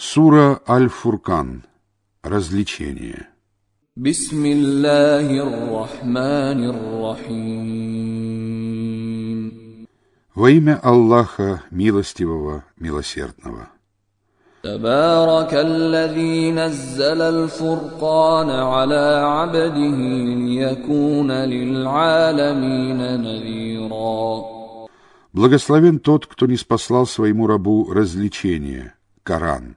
Сура Аль-Фуркан. Развлечение. بسم الله الرحمن الرحيم Во имя Аллаха, милостивого, милосердного. تبارك الذي نزل الفرقان على عبده ليكون للعالمين نذيرا Благословен тот, кто не спаслал своему рабу развлечение, Коран,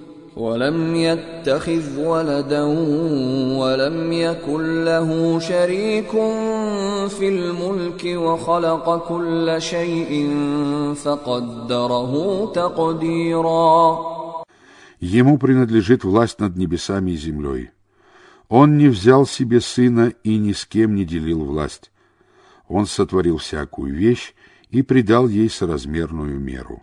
ولم يتخذ ولدا ولم يكن له شريك في الملك وخلق كل شيء فقدره تقديرا Ему принадлежит власть над небесами и землей. Он не взял себе сына и ни с кем не делил власть. Он сотворил всякую вещь и придал ей соразмерную меру.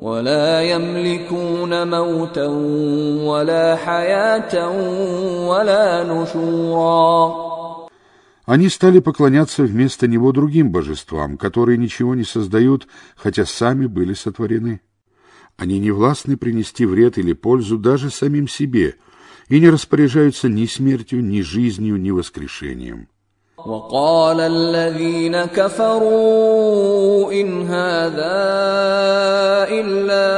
ولا يملكون موتا ولا حياة ولا نشورا Они стали поклоняться вместо него другим божествам, которые ничего не создают, хотя сами были сотворены. Они не властны принести вред или пользу даже самим себе и не распоряжаются ни смертью, ни жизнью, ни воскрешением. وقال الذين كفروا إن هذا إلا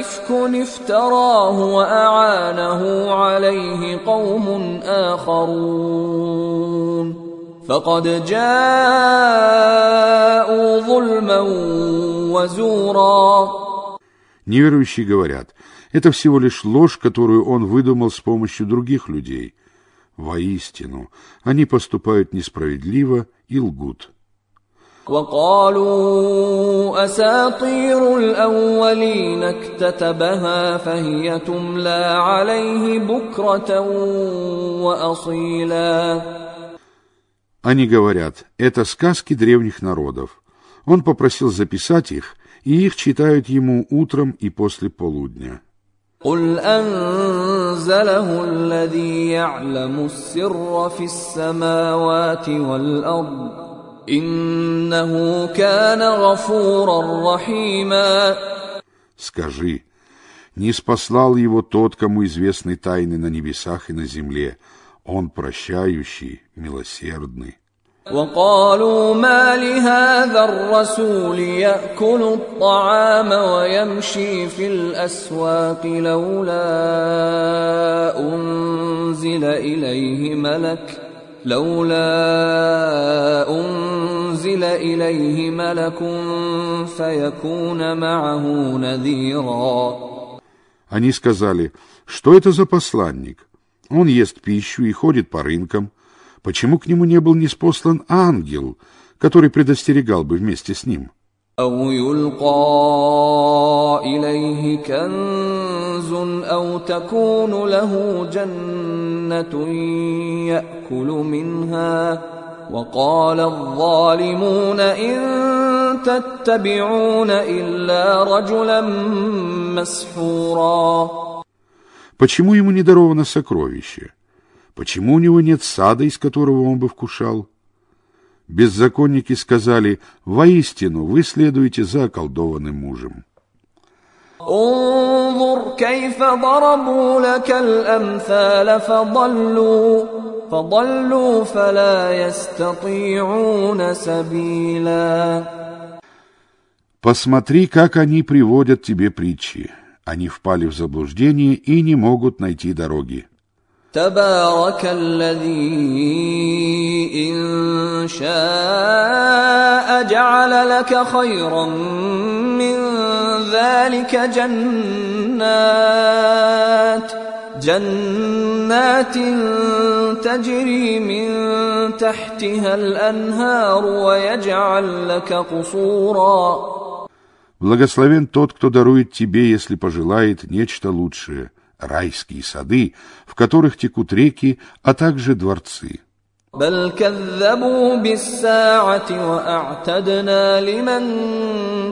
إفك افتراه وأعانه عليه قوم آخرون فقد جاءوا ظلما وزورا Неверующие говорят, это всего лишь ложь, которую он выдумал с помощью других людей. Воистину, они поступают несправедливо и лгут. وقالوا أساطير الأولين اكتتبها فهي تملى عليه بكرة وأصيلا Они говорят, это сказки древних народов. Он попросил записать их, и их читают ему утром и после полудня. قل أنزله الذي يعلم السر في السماوات والأرض إنه كان غفورا رحيما Скажи, не спаслал его тот, кому известны тайны на небесах и на земле. Он прощающий, милосердный. وقالوا ما لهذا الرسول ياكل الطعام ويمشي في الاسواق لولا انزل اليه ملك لولا انزل اليه ملك فيكون معه نذيرا Они сказали, что это за посланник? Он ест пищу и ходит по рынкам. Почему к нему не был неспослан ангел, который предостерегал бы вместе с ним? أو يلقى إليه كنز أو تكون له جنة يأكل منها وقال الظالمون إن تتبعون إلا رجلا مسحورا Почему ему не даровано сокровище? Почему у него нет сада, из которого он бы вкушал? Беззаконники сказали, воистину вы следуете за околдованным мужем. انظر كيف ضربوا لك الأمثال فضلوا فضلوا فلا يستطيعون سبيلا Посмотри, как они приводят тебе притчи. Они впали в заблуждение и не могут найти дороги. تبارك الذي إن شاء جعل لك خيرا من ذلك جنات جنات تجري من تحتها الانهار ويجعل لك قصورا Благословен тот, кто дарует тебе, если пожелает, нечто лучшее, райские сады, в которых текут реки, а также дворцы. بل كذبوا بالساعة وأعتدنا لمن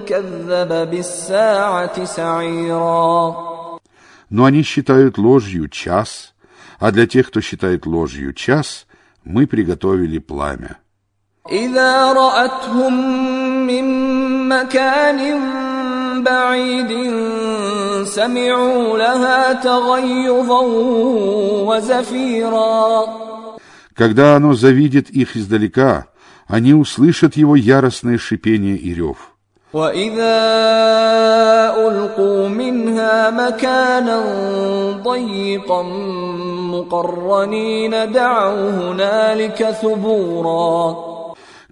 كذب بالساعة سعيرا Но они считают ложью час, а для тех, кто считает ложью час, мы приготовили пламя. إذا رأتهم من مكان بعيد سمعوا لها تغيظا وزفيرا Когда оно завидит их издалека, они услышат его яростное шипение и рев. وإذا ألقوا منها مكانا ضيقا مقرنين دعوا هنالك ثبورا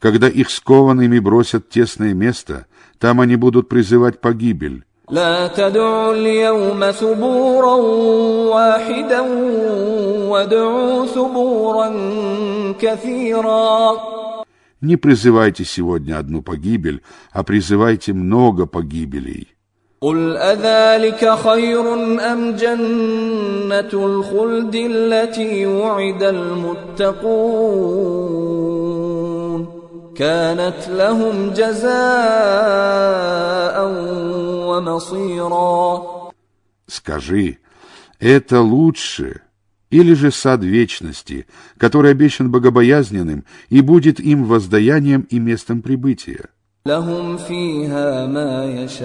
Когда их скованными бросят в тесное место, там они будут призывать погибель. لا تدعوا اليوم ثبورا واحدا وادعوا ثبورا كثيرا Не призывайте сегодня одну погибель, а призывайте много погибелей. قل أذلك خير أم جنة الخلد التي وعد المتقون كانت لهم جزاء ومصيرا Скажи, это лучше или же сад вечности, который обещан богобоязненным и будет им воздаянием и местом прибытия? لهم فيها ما يشاءون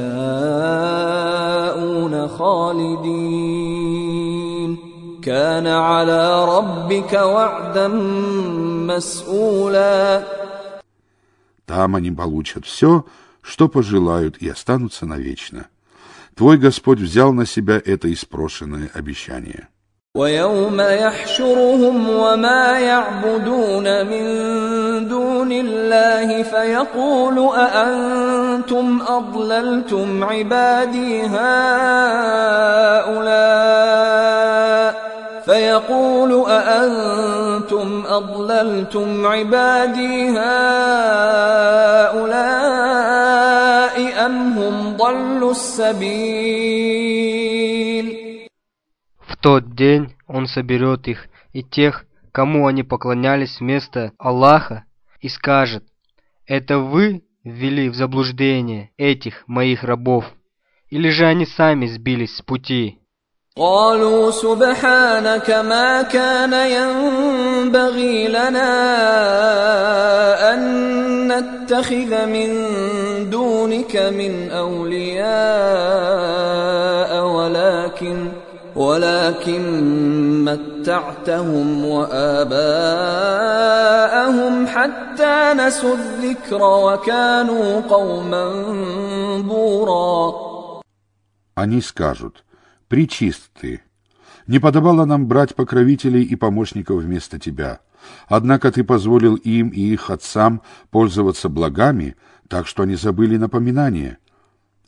خالدين كان على ربك وعدا مسؤولا Там они получат все, что пожелают, и останутся навечно. Твой Господь взял на себя это испрошенное обещание. ويوم يحشرهم وما يعبدون من دون الله فيقول أأنتم أضللتم عبادي هؤلاء فيقول أأنتم أضللتم عبادي هؤلاء В тот день Он соберет их и тех, кому они поклонялись вместо Аллаха, и скажет, «Это вы ввели в заблуждение этих моих рабов, или же они сами сбились с пути?» قالوا سبحانك ما كان ينبغي لنا أن نتخذ من دونك من أولياء ولكن ولكن متعتهم وآباءهم حتى نسوا الذكر وكانوا قوما بورا Они скажут, «Причист ты! Не подобало нам брать покровителей и помощников вместо тебя. Однако ты позволил им и их отцам пользоваться благами, так что они забыли напоминание.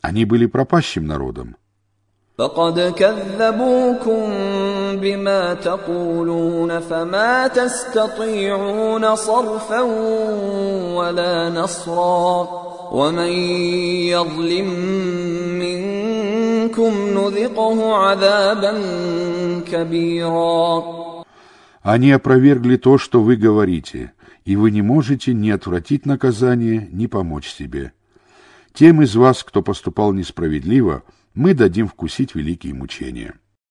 Они были пропащим народом». فقد كذبوكم بما تقولون فما تستطيعون صرفا ولا نصرا ومن يظلم منكم نذقه عذابا كبيرا Они опровергли то, что вы говорите, и вы не можете ни отвратить наказание, ни помочь себе. Тем из вас, кто поступал несправедливо, мы дадим вкусить великие мучения.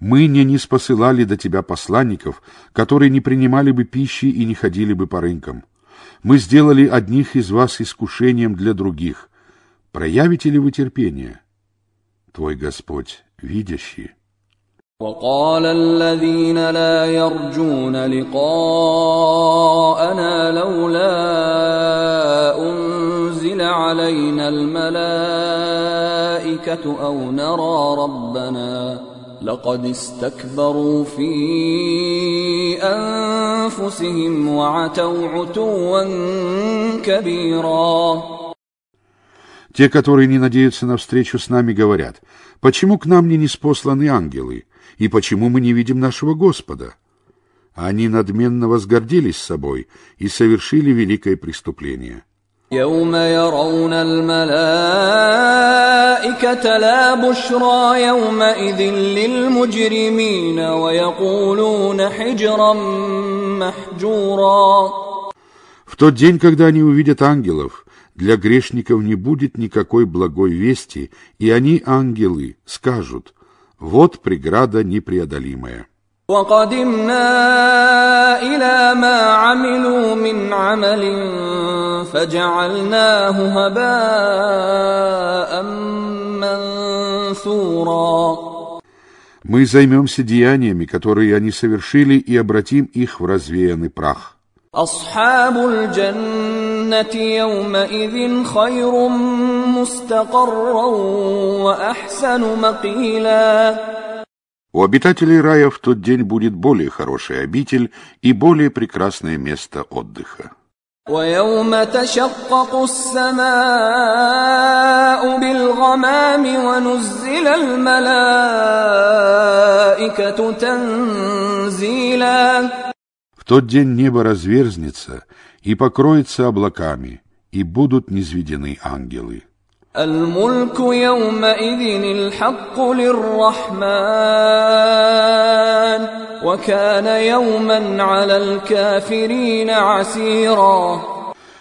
Мы не не спосылали до тебя посланников, которые не принимали бы пищи и не ходили бы по рынкам. Мы сделали одних из вас искушением для других. Проявите ли вы терпение? Твой Господь видящий. وقال الذين لا يرجون لقاءنا لولا أنزل علينا الملائكة أو نرى ربنا لقد استكبروا في أنفسهم وعتوا عتوا كبيرا Те, которые не надеются на встречу с нами, говорят, почему к нам не неспосланы ангелы, и почему мы не видим нашего Господа? Они надменно возгордились собой и совершили великое преступление. يوم يرون الملائكة لا بشرى يومئذ للمجرمين ويقولون حجرا محجورا В тот день, когда они увидят ангелов, для грешников не будет никакой благой вести, и они, ангелы, скажут, вот преграда непреодолимая. وقدمنا إلى ما عملوا من عمل فجعلناه هباء منثورا Мы займемся деяниями, которые они совершили, и обратим их в развеянный прах. أصحاب الجنة يومئذ خير مستقرا وأحسن مقيلا У обитателей рая в тот день будет более хороший обитель и более прекрасное место отдыха. ويوم تشقق السماء بالغمام ونزل الملائكة تنزيلا В тот день небо разверзнется и покроется облаками, и будут низведены ангелы. الملك يومئذ الحق للرحمن وكان يوما على الكافرين عسيرا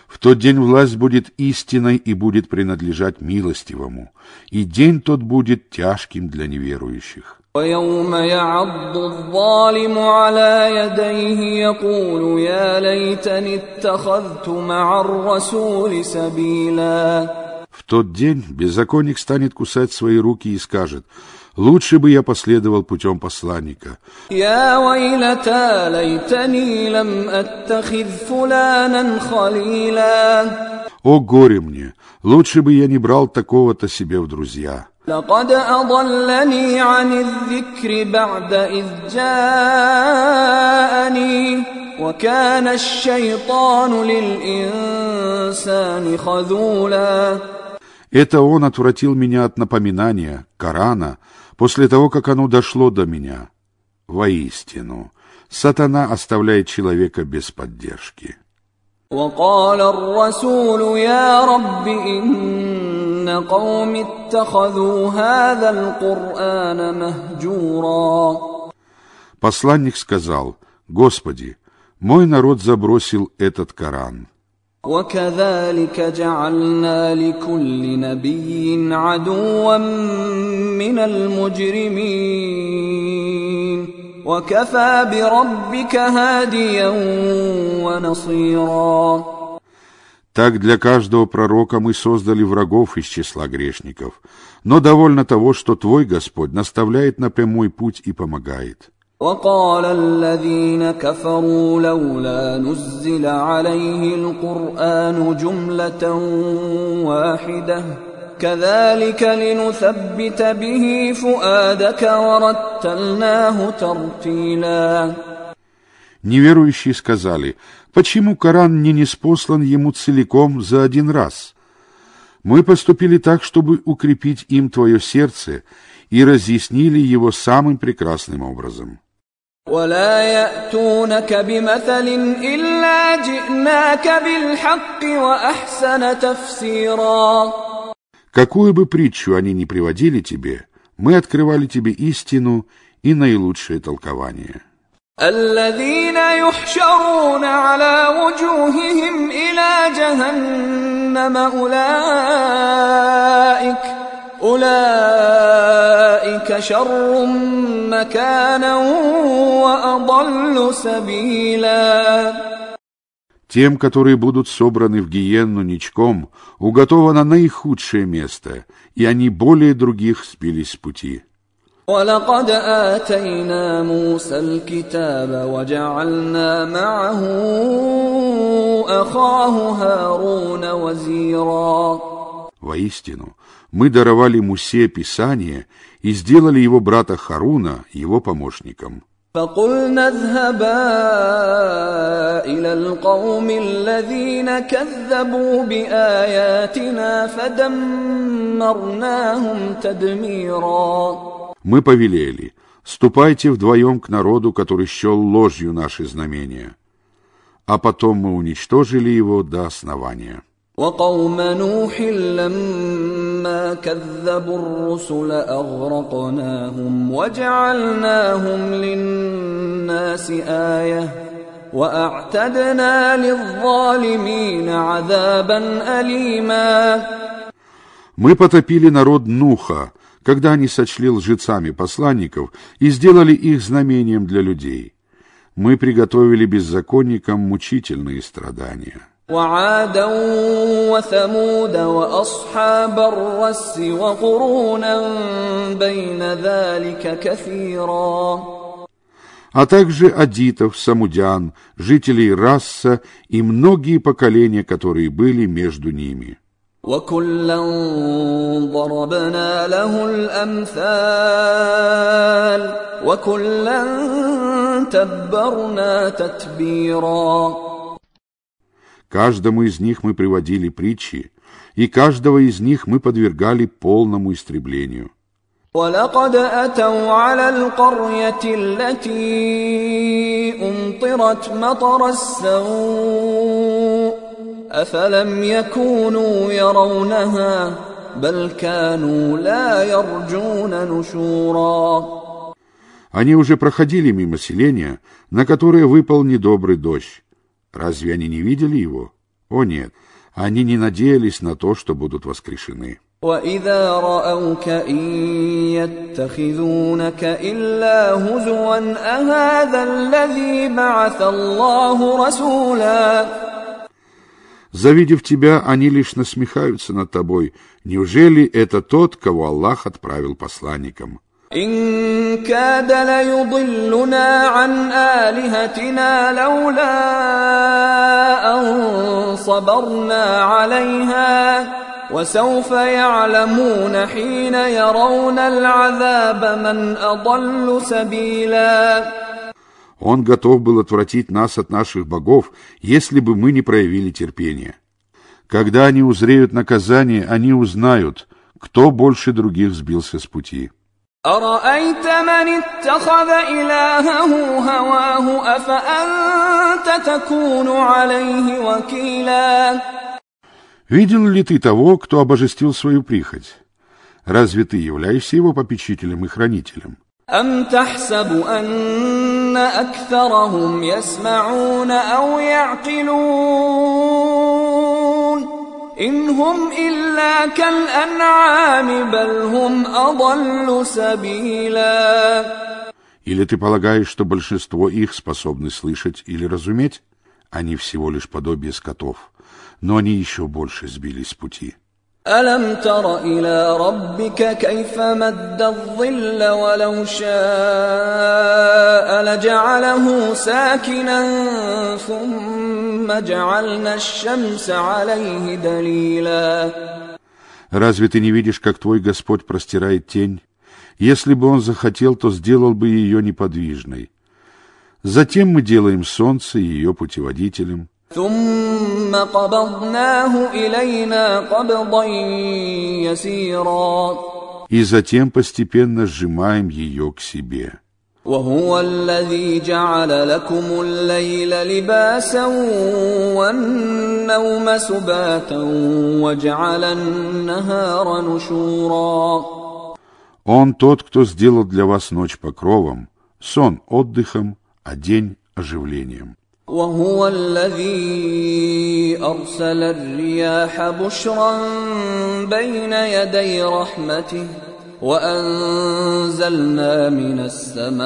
В тот день власть будет истиной и будет принадлежать милостивому, и день тот будет тяжким для неверующих. ويوم يعض الظالم على يديه يقول يا ليتني اتخذت مع الرسول سبيلا В тот день беззаконник станет кусать свои руки и скажет, «Лучше бы я последовал путем посланника». يا ويلتى ليتني لم اتخذ فلانا خليلا «О горе мне! Лучше бы я не брал такого-то себе в друзья». لقد اضلني عن الذكر بعد اذ جاءني وكان الشيطان للانسان خذولا Это он отвратил меня от напоминания, Корана, после того, как оно дошло до меня. Воистину, сатана оставляет человека без поддержки. وقال الرسول يا رب ان قوم اتخذوا هذا القران مهجورا Посланник сказал, «Господи, мой народ забросил этот Коран». وكذلك جعلنا لكل نبي عدوا من المجرمين وكفى بربك هاديا ونصيرا Так для каждого пророка мы создали врагов из числа грешников, но довольно того, что Твой Господь наставляет на прямой путь и помогает. وقال الذين كفروا لولا نزل عليه القرآن جملة واحدة كذلك لنثبت به فؤادك ورتلناه ترتيلا Неверующие сказали, почему Коран не неспослан ему целиком за один раз? Мы поступили так, чтобы укрепить им твое сердце и разъяснили его самым прекрасным образом. ولا يأتونك بمثل إلا جئناك بالحق وأحسن تفسيرا Какую бы притчу они ни приводили тебе, мы открывали тебе истину и наилучшее толкование. الذين يحشرون على وجوههم إلى جهنم أولئك أولئك شر مكانا وأضل سبيلا Тем, которые будут собраны в гиенну ничком, уготовано наихудшее место, и они более других сбились с пути. ولقد آتينا موسى الكتاب وجعلنا معه أخاه هارون وزيرا Воистину, мы даровали Мусе Писание и сделали его брата Харуна его помощником. فقلنا اذهبا إلى القوم الذين كذبوا بآياتنا فدمرناهم تدميرا Мы повелели, ступайте вдвоем к народу, который счел ложью наши знамения. А потом мы уничтожили его до основания. وقوم نوح لما كذبوا الرسل اغرقناهم وجعلناهم للناس ايه واعتدنا للظالمين عذابا اليما Мы потопили народ Нуха, когда они сочли лжецами посланников и сделали их знамением для людей. Мы приготовили беззаконникам мучительные страдания. وعادا وثمود واصحاب الرس وقرونا بين ذلك كثيرا а также адитов, самудян, жителей Расса и многие поколения, которые были между ними. وكلا ضربنا له الامثال وكلا تبرنا تتبيرا Каждому из них мы приводили притчи, и каждого из них мы подвергали полному истреблению. ولقد أتوا على القرية التي أمطرت مطر السوء أفلم يكونوا يرونها بل كانوا لا يرجون نشورا Они уже проходили мимо селения, на которое выпал недобрый дождь. Разве они не видели его? О нет, они не надеялись на то, что будут воскрешены. وإذا رأوك إن يتخذونك إلا هزوا أهذا الذي بعث الله رسولا Завидев тебя, они лишь насмехаются над тобой. Неужели это тот, кого Аллах отправил посланником? إن كاد ليضلنا عن آلهتنا لولا أن صبرنا عليها وسوف يعلمون حين يرون العذاب من أضل سبيلا Он готов был отвратить нас от наших богов, если бы мы не проявили терпения. Когда они узреют наказание, они узнают, кто больше других сбился с пути. أرأيت من اتخذ إلهه هواه أفأنت تكون عليه وكيلا Видел ли ты того, кто обожестил свою прихоть? Разве ты являешься его попечителем и хранителем? أم تحسب أن أكثرهم يسمعون أو يعقلون إن هم إلا كالأنعام بل هم أضل سبيلا Или ты полагаешь, что большинство их способны слышать или разуметь? Они всего лишь подобие скотов, но они еще больше сбились с пути. ألم تر إلى ربك كيف مد الظل ولو شاء لجعله ساكنا ثم جعلنا الشمس عليه دليلا Разве ты не видишь, как твой Господь простирает тень? Если бы он захотел, то сделал бы ее неподвижной. Затем мы делаем солнце ее путеводителем. ثم قبضناه إلينا قبضا يسيرا И затем постепенно сжимаем ее к себе. وهو الذي جعل لكم الليل لباسا والنوم سباتا وجعل النهار نشورا Он тот, кто сделал для вас ночь покровом, сон отдыхом, а день оживлением. وهو الذي ارسل الرياح بشرا بين يدي رحمته وانزلنا من السماء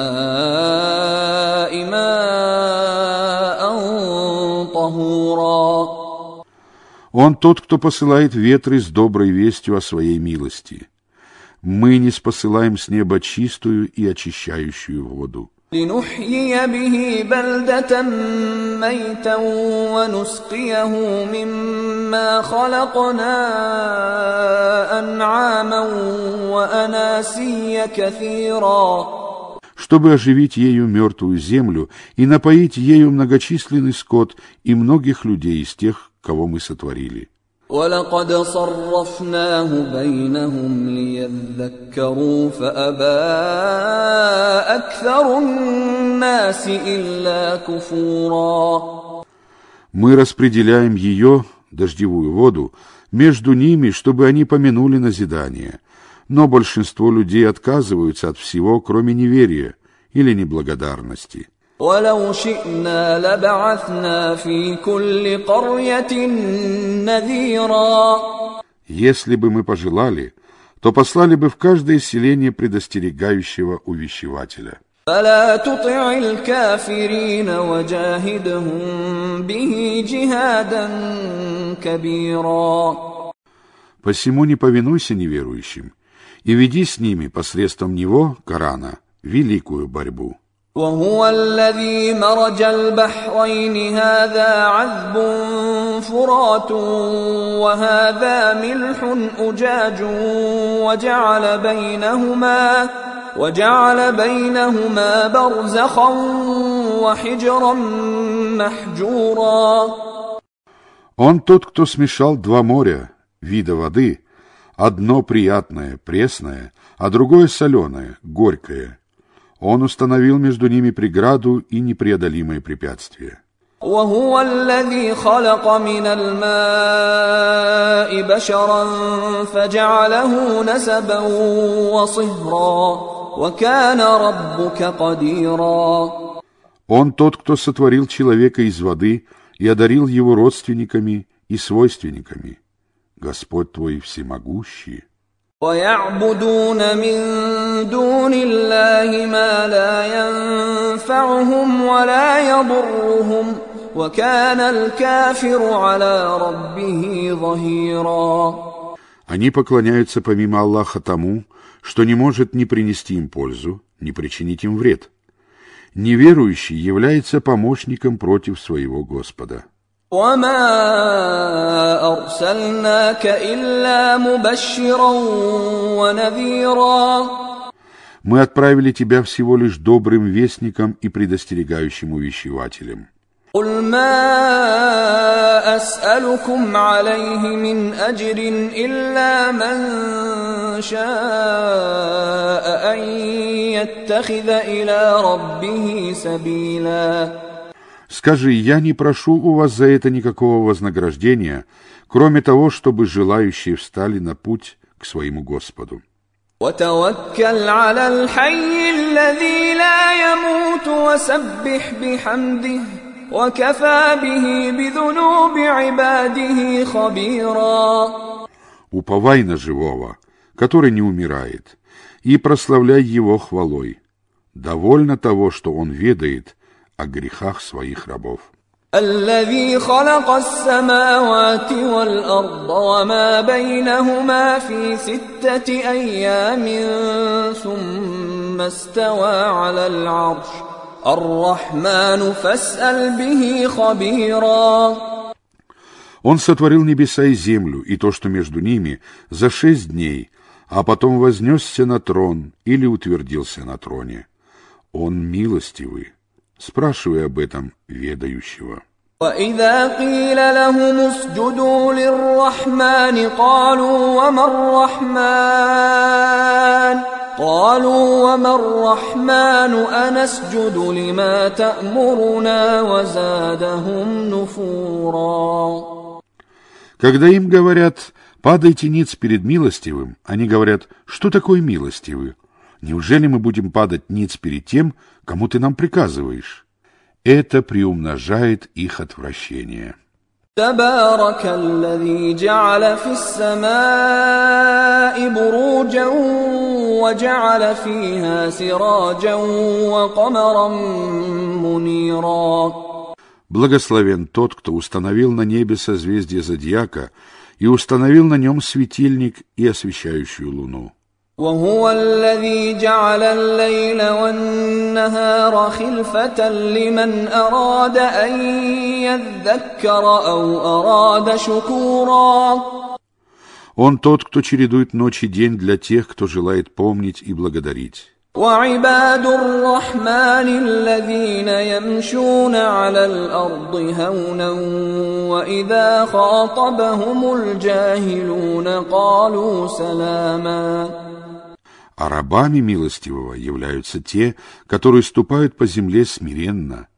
ماء طهورا Он тот, кто посылает ветры с доброй вестью о своей милости. Мы не спосылаем с неба чистую и очищающую воду. لنحيي به بلدة ميتا ونسقيه مما خلقنا أنعاما وأناسيا كثيرا чтобы оживить ею мертвую землю и напоить ею многочисленный скот и многих людей из тех, кого мы сотворили. ولقد صرفناه بينهم ليذكروا فأبى أكثر الناس إلا كفورا Мы распределяем ее, дождевую воду, между ними, чтобы они помянули назидание. Но большинство людей отказываются от всего, кроме неверия или неблагодарности. ولو شئنا لبعثنا في كل قرية نذيرا Если бы мы пожелали, то послали бы в каждое селение предостерегающего увещевателя. فلا تطع الكافرين وجاهدهم به جهادا كبيرا Посему не повинуйся неверующим и веди с ними посредством него, Корана, великую борьбу. وهو الذي مرج البحرين هذا عذب فرات وهذا ملح أجاج وجعل بينهما وجعل بينهما برزخا وحجرا محجورا Он тот, кто смешал два моря, вида воды, одно приятное, пресное, а другое соленое, горькое – он установил между ними преграду и непреодолимые препятствия. وهو الذي خلق من الماء بشرا فجعله نسبا وصهرا وكان ربك قديرا Он тот, кто сотворил человека из воды и одарил его родственниками и свойственниками. Господь твой всемогущий. ويعبدون من دون الله ما لا ينفعهم ولا يضرهم وكان الكافر على ربه ظهيرا Они поклоняются помимо Аллаха тому, что не может ни принести им пользу, ни причинить им вред. Неверующий является помощником против своего Господа. وما ارسلناك الا مبشرا ونذيرا Мы отправили тебя всего лишь добрым вестником и предостерегающим увещевателем. قل ما اسالكم عليه من اجر الا من شاء ان يتخذ الى ربه سبيلا Скажи, я не прошу у вас за это никакого вознаграждения, кроме того, чтобы желающие встали на путь к своему Господу. وتوكل على الحي الذي لا يموت وسبح بحمده وكفى به بذنوب عباده خبيرا Уповай на живого, который не умирает, и прославляй его хвалой. Довольно того, что он ведает о грехах своих рабов. الذي خلق السماوات والأرض وما بينهما في ستة أيام ثم استوى على العرش الرحمن فاسأل به خبيرا Он сотворил небеса и землю, и то, что между ними, за шесть дней, а потом вознесся на трон или утвердился на троне. Он милостивый, спрашивая об этом ведающего. وإذا قيل لهم اسجدوا للرحمن قالوا وما الرحمن قالوا وما الرحمن أنسجد لما تأمرنا وزادهم نفورا Когда им говорят «падайте ниц перед милостивым», они говорят «что такое милостивый?» Неужели мы будем падать ниц перед тем, кому ты нам приказываешь? Это приумножает их отвращение. تبارك الذي جعل في السماء بروجا وجعل فيها سراجا وقمرا منيرا Благословен тот, кто установил на небе созвездие Зодиака и установил на нем светильник и освещающую луну. وهو الذي جعل الليل والنهار خلفة لمن أراد أن يذكر أو أراد شكورا Он тот, кто чередует ночь и день для тех, кто желает помнить и благодарить. وعباد الرحمن الذين يمشون على الأرض هونا وإذا خاطبهم الجاهلون قالوا سلاما А рабами милостивого являются те, которые ступают по земле смиренно,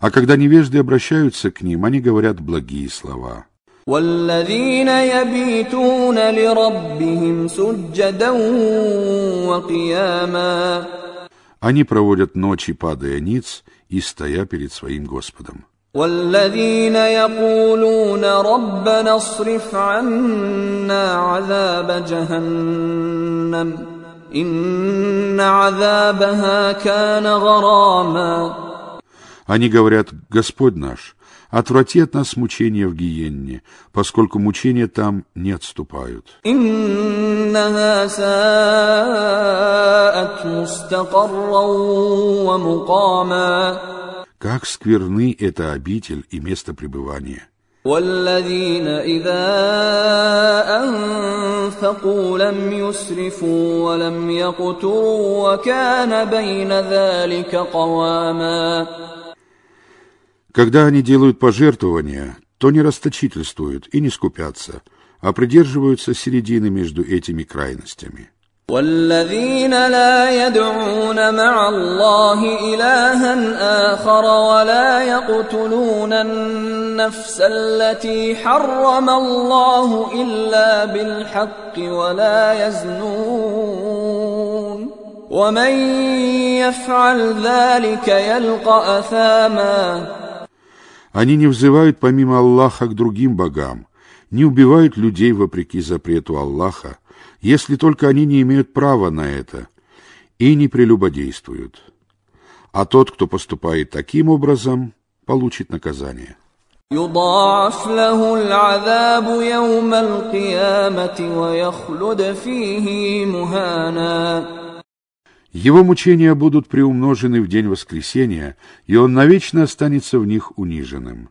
а когда невежды обращаются к ним, они говорят благие слова. والذين يبيتون لربهم سجدا وقياما Они проводят ночи, падая ниц и стоя перед своим Господом. والذين يقولون ربنا اصرف عنا عذاب جهنم они говорят, Господь наш, отврати от нас мучения в Гиенне, поскольку мучения там не отступают. Как скверны это обитель и место пребывания. والذين إذا أنفقوا لم يسرفوا ولم يقتروا وكان بين ذلك قواما Когда они делают пожертвования, то не расточительствуют и не скупятся, а придерживаются середины между этими крайностями. والذين لا يدعون مع الله إلها آخر ولا يقتلون النفس التي حرم الله إلا بالحق ولا يزنون ومن يفعل ذلك يلقى أثاما Они не взывают помимо Аллаха к другим богам, не убивают людей вопреки запрету Аллаха, если только они не имеют права на это, и не прелюбодействуют. А тот, кто поступает таким образом, получит наказание. يضاعف له العذاب يوم القيامة ويخلد فيه مهانا Его мучения будут приумножены в день воскресения, и он навечно останется в них униженным.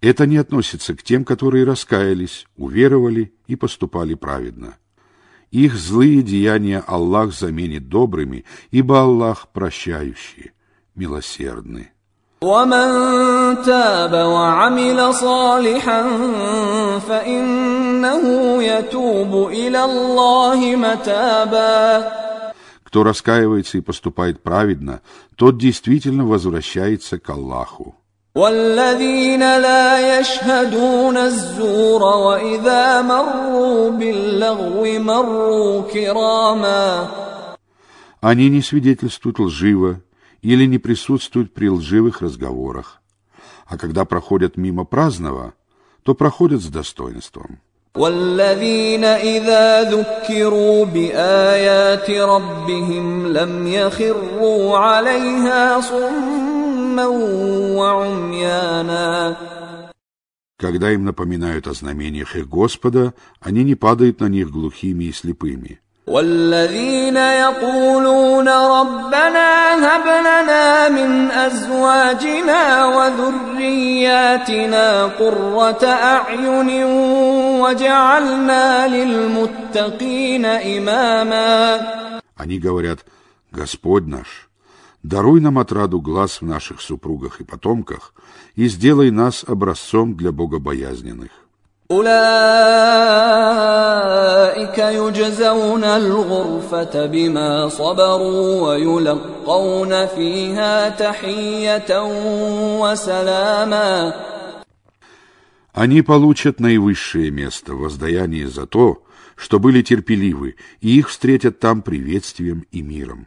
Это не относится к тем, которые раскаялись, уверовали и поступали праведно. Их злые деяния Аллах заменит добрыми, ибо Аллах прощающий, милосердный. ومن تاب وعمل صالحا فإنه يتوب إلى الله متابا Кто раскаивается и поступает праведно, тот действительно возвращается к Аллаху. والذين لا يشهدون الزور وإذا مروا باللغو مروا كراما Они не свидетельствуют лживо или не присутствуют при лживых разговорах, а когда проходят мимо праздного, то проходят с достоинством. والذين إذا ذكروا بآيات ربهم لم يخروا عليها صما وعميانا Когда им напоминают о знамениях их Господа, они не падают на них глухими и слепыми. والذين يقولون ربنا هب لنا من ازواجنا وذرياتنا قرة اعين وجعلنا للمتقين اماما Они говорят, Господь наш, даруй нам отраду глаз в наших супругах и потомках и сделай нас образцом для богобоязненных. أولئك يجزون الغرفة بما صبروا ويلقون فيها تحية وسلاما Они получат наивысшее место в воздаянии за то, что были терпеливы, и их встретят там приветствием и миром.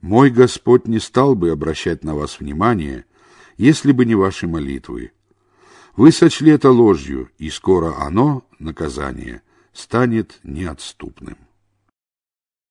мой Господь не стал бы обращать на вас внимание, если бы не ваши молитвы. Вы сочли это ложью, и скоро оно, наказание, станет неотступным.